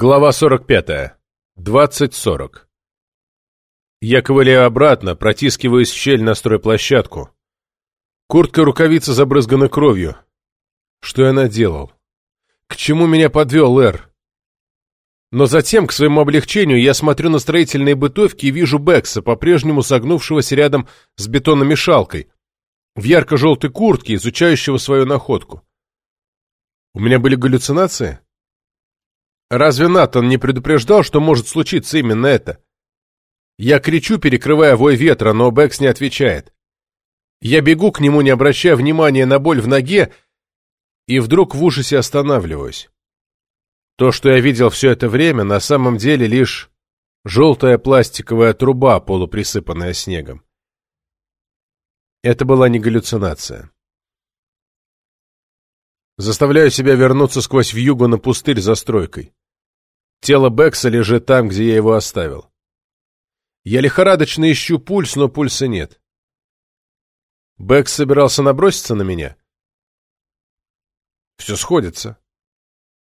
Глава 45. 20.40. Я ковыляю обратно, протискиваюсь в щель на стройплощадку. Куртка рукавица забрызгана кровью. Что я наделал? К чему меня подвел Эр? Но затем, к своему облегчению, я смотрю на строительные бытовки и вижу Бекса, по-прежнему согнувшегося рядом с бетономешалкой, в ярко-желтой куртке, изучающего свою находку. У меня были галлюцинации? Разве Натан не предупреждал, что может случиться именно это? Я кричу, перекрывая вой ветра, но Бэкс не отвечает. Я бегу к нему, не обращая внимания на боль в ноге, и вдруг в ужасе останавливаюсь. То, что я видел все это время, на самом деле лишь желтая пластиковая труба, полуприсыпанная снегом. Это была не галлюцинация. Заставляю себя вернуться сквозь вьюгу на пустырь за стройкой. Тело Бекса лежит там, где я его оставил. Я лихорадочно ищу пульс, но пульса нет. Бекс собирался наброситься на меня. Все сходится.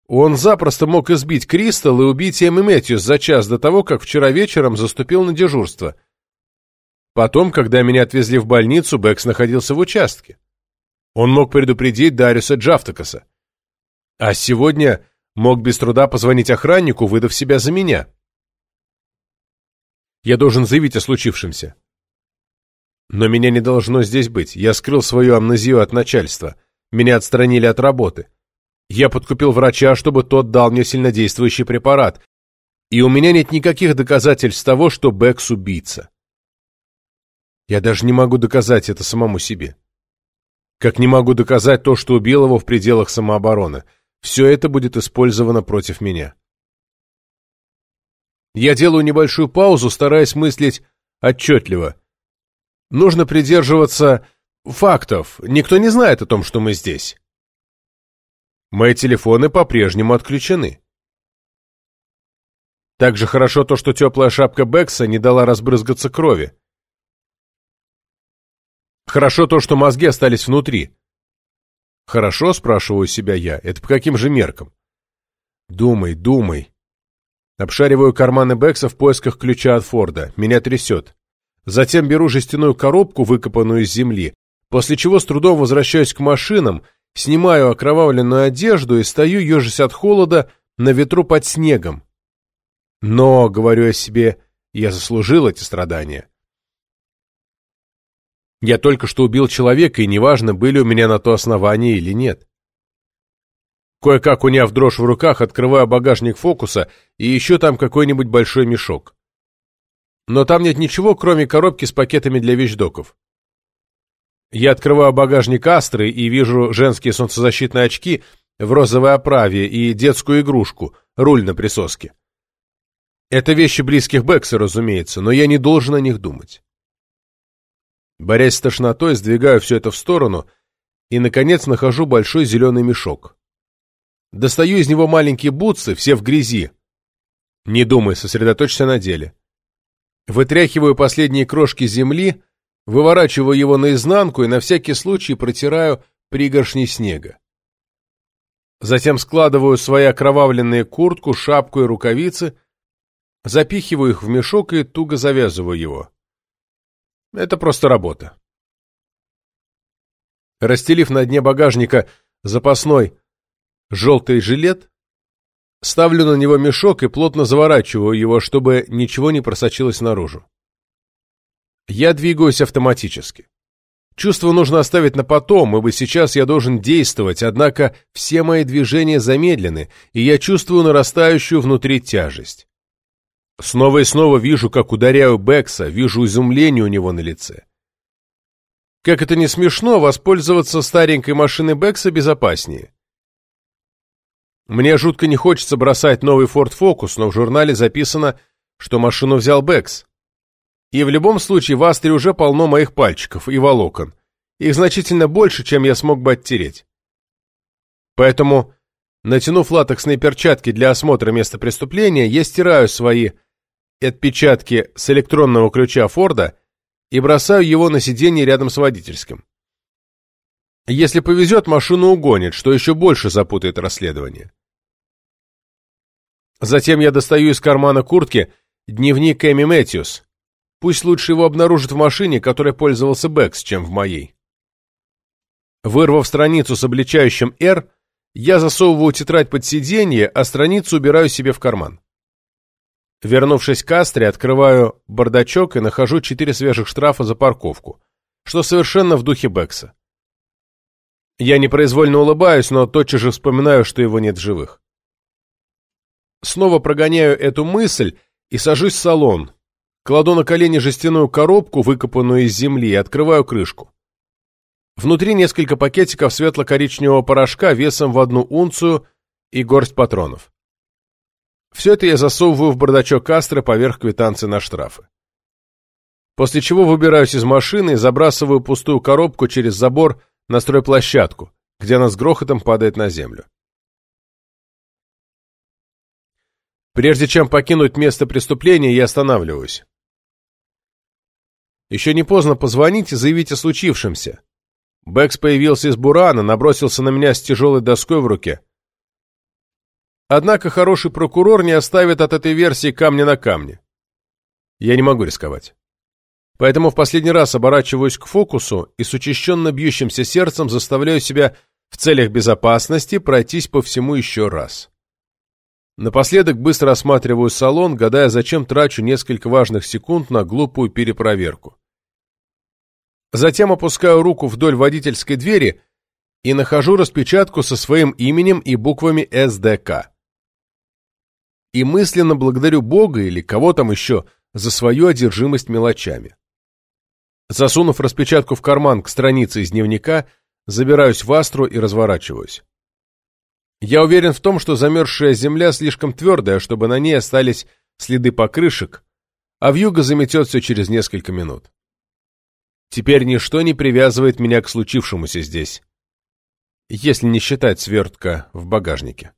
Он запросто мог избить Кристал и убить Эм и Мэтьюс за час до того, как вчера вечером заступил на дежурство. Потом, когда меня отвезли в больницу, Бекс находился в участке. Он мог предупредить Дариуса Джафтакаса. А сегодня мог без труда позвонить охраннику, выдав себя за меня. Я должен заявить о случившемся. Но меня не должно здесь быть. Я скрыл свою амнезию от начальства. Меня отстранили от работы. Я подкупил врача, чтобы тот дал мне сильнодействующий препарат. И у меня нет никаких доказательств того, что Бэкс убийца. Я даже не могу доказать это самому себе. Как не могу доказать то, что убил его в пределах самообороны. Все это будет использовано против меня. Я делаю небольшую паузу, стараясь мыслить отчетливо. Нужно придерживаться фактов. Никто не знает о том, что мы здесь. Мои телефоны по-прежнему отключены. Также хорошо то, что теплая шапка Бекса не дала разбрызгаться крови. Хорошо то, что мозги остались внутри. Хорошо, спрашиваю себя я, это по каким же меркам? Думай, думай. Обшариваю карманы Бекса в поисках ключа от Форда. Меня трясет. Затем беру жестяную коробку, выкопанную из земли, после чего с трудом возвращаюсь к машинам, снимаю окровавленную одежду и стою, ежась от холода, на ветру под снегом. Но, говорю я себе, я заслужил эти страдания. Я только что убил человека, и неважно, были у меня на то основания или нет. Кое-как уняв дрожь в руках, открываю багажник фокуса и еще там какой-нибудь большой мешок. Но там нет ничего, кроме коробки с пакетами для вещдоков. Я открываю багажник Астры и вижу женские солнцезащитные очки в розовой оправе и детскую игрушку, руль на присоске. Это вещи близких Бекса, разумеется, но я не должен о них думать. Борясь с тошнотой, сдвигаю все это в сторону и, наконец, нахожу большой зеленый мешок. Достаю из него маленькие бутсы, все в грязи. Не думай, сосредоточься на деле. Вытряхиваю последние крошки земли, выворачиваю его наизнанку и на всякий случай протираю пригоршни снега. Затем складываю свои окровавленные куртку, шапку и рукавицы, запихиваю их в мешок и туго завязываю его. Это просто работа. Расстелив на дне багажника запасной желтый жилет, ставлю на него мешок и плотно заворачиваю его, чтобы ничего не просочилось наружу. Я двигаюсь автоматически. Чувство нужно оставить на потом, ибо сейчас я должен действовать, однако все мои движения замедлены, и я чувствую нарастающую внутри тяжесть. Снова и снова вижу, как ударяю Бекса, вижу изумление у него на лице. Как это не смешно, воспользоваться старенькой машиной Бекса безопаснее. Мне жутко не хочется бросать новый Ford Focus, но в журнале записано, что машину взял Бекс. И в любом случае в Астре уже полно моих пальчиков и волокон. Их значительно больше, чем я смог бы оттереть. Поэтому, натянув латексные перчатки для осмотра места преступления, я стираю свои отпечатки с электронного ключа Форда и бросаю его на сиденье рядом с водительским. Если повезет, машину угонит, что еще больше запутает расследование. Затем я достаю из кармана куртки дневник Эми Мэтьюс. Пусть лучше его обнаружат в машине, которой пользовался Бэкс, чем в моей. Вырвав страницу с обличающим «Р», я засовываю тетрадь под сиденье, а страницу убираю себе в карман. Вернувшись к Астре, открываю бардачок и нахожу четыре свежих штрафа за парковку, что совершенно в духе Бекса. Я непроизвольно улыбаюсь, но тотчас же вспоминаю, что его нет в живых. Снова прогоняю эту мысль и сажусь в салон, кладу на колени жестяную коробку, выкопанную из земли, и открываю крышку. Внутри несколько пакетиков светло-коричневого порошка весом в одну унцию и горсть патронов. Все это я засовываю в бардачок Астра поверх квитанции на штрафы. После чего выбираюсь из машины и забрасываю пустую коробку через забор на стройплощадку, где она с грохотом падает на землю. Прежде чем покинуть место преступления, я останавливаюсь. Еще не поздно позвонить и заявить о случившемся. Бэкс появился из бурана, набросился на меня с тяжелой доской в руке. Однако хороший прокурор не оставит от этой версии камня на камне. Я не могу рисковать. Поэтому в последний раз оборачиваюсь к фокусу и с учащенно бьющимся сердцем заставляю себя в целях безопасности пройтись по всему еще раз. Напоследок быстро осматриваю салон, гадая, зачем трачу несколько важных секунд на глупую перепроверку. Затем опускаю руку вдоль водительской двери и нахожу распечатку со своим именем и буквами СДК. И мысленно благодарю Бога или кого там еще за свою одержимость мелочами. Засунув распечатку в карман к странице из дневника, забираюсь в Астру и разворачиваюсь. Я уверен в том, что замерзшая земля слишком твердая, чтобы на ней остались следы покрышек, а вьюга заметет все через несколько минут. Теперь ничто не привязывает меня к случившемуся здесь, если не считать свертка в багажнике.